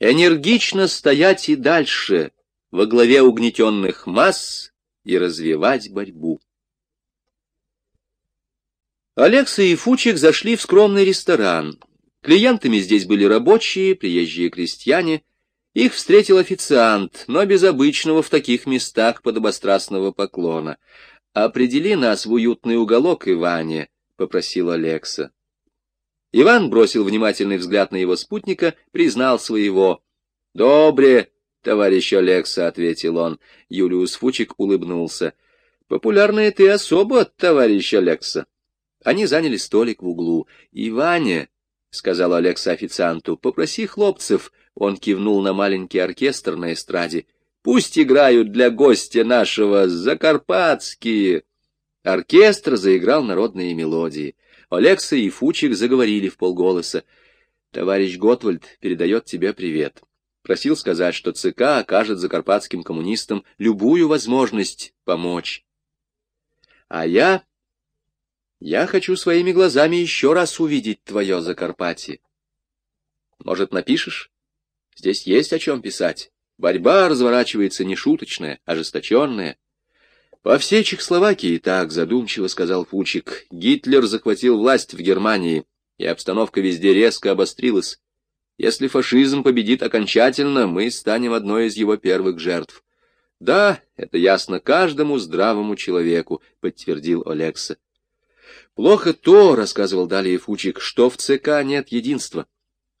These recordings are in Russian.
энергично стоять и дальше во главе угнетенных масс и развивать борьбу. Алекса и Фучик зашли в скромный ресторан. Клиентами здесь были рабочие, приезжие крестьяне. Их встретил официант, но без обычного в таких местах подобострастного поклона. «Определи нас в уютный уголок, Иване», — попросил Алекса. Иван бросил внимательный взгляд на его спутника, признал своего. «Добре, товарищ Алекса», — ответил он. Юлиус Фучик улыбнулся. «Популярная ты особо, товарищ Алекса». Они заняли столик в углу. «Иване», — сказал Алекса официанту, — «попроси хлопцев». Он кивнул на маленький оркестр на эстраде. «Пусть играют для гостя нашего закарпатские». Оркестр заиграл народные мелодии. Алекса и Фучик заговорили в полголоса. «Товарищ Готвальд передает тебе привет. Просил сказать, что ЦК окажет закарпатским коммунистам любую возможность помочь. А я я хочу своими глазами еще раз увидеть твое Закарпатье. Может, напишешь? Здесь есть о чем писать. Борьба разворачивается нешуточная, ожесточенная. По всей Чехословакии так, задумчиво сказал Фучик, Гитлер захватил власть в Германии, и обстановка везде резко обострилась. Если фашизм победит окончательно, мы станем одной из его первых жертв. Да, это ясно каждому здравому человеку, подтвердил Олекса. Плохо то, — рассказывал далее Фучик, — что в ЦК нет единства.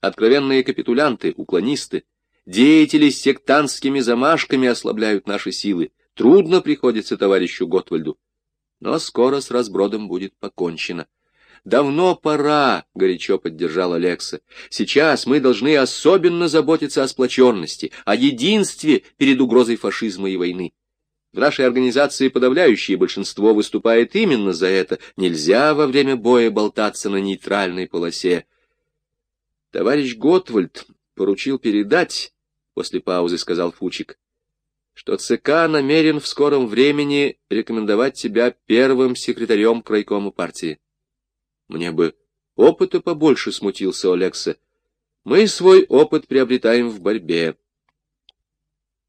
Откровенные капитулянты, уклонисты, деятели с сектантскими замашками ослабляют наши силы. Трудно приходится товарищу Готвальду. Но скоро с разбродом будет покончено. «Давно пора», — горячо поддержал Алекса. «Сейчас мы должны особенно заботиться о сплоченности, о единстве перед угрозой фашизма и войны. В нашей организации подавляющее большинство выступает именно за это. Нельзя во время боя болтаться на нейтральной полосе. Товарищ Готвальд поручил передать, после паузы сказал Фучик, что ЦК намерен в скором времени рекомендовать тебя первым секретарем крайкома партии. Мне бы опыта побольше, смутился Олекса. Мы свой опыт приобретаем в борьбе.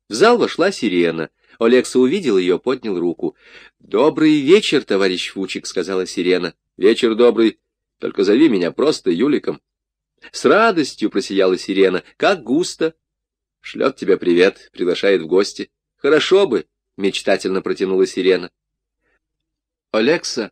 В зал вошла сирена — Олекса увидел ее, поднял руку. «Добрый вечер, товарищ Фучик», — сказала сирена. «Вечер добрый. Только зови меня просто Юликом». «С радостью», — просияла сирена. «Как густо». «Шлет тебя привет, приглашает в гости». «Хорошо бы», — мечтательно протянула сирена. «Олекса,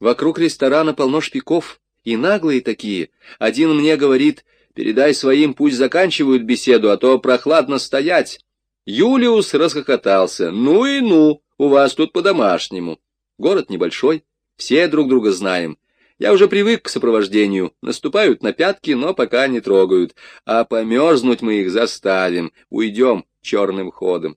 вокруг ресторана полно шпиков, и наглые такие. Один мне говорит, передай своим, пусть заканчивают беседу, а то прохладно стоять». Юлиус расхохотался. «Ну и ну, у вас тут по-домашнему. Город небольшой, все друг друга знаем. Я уже привык к сопровождению. Наступают на пятки, но пока не трогают. А померзнуть мы их заставим. Уйдем черным ходом.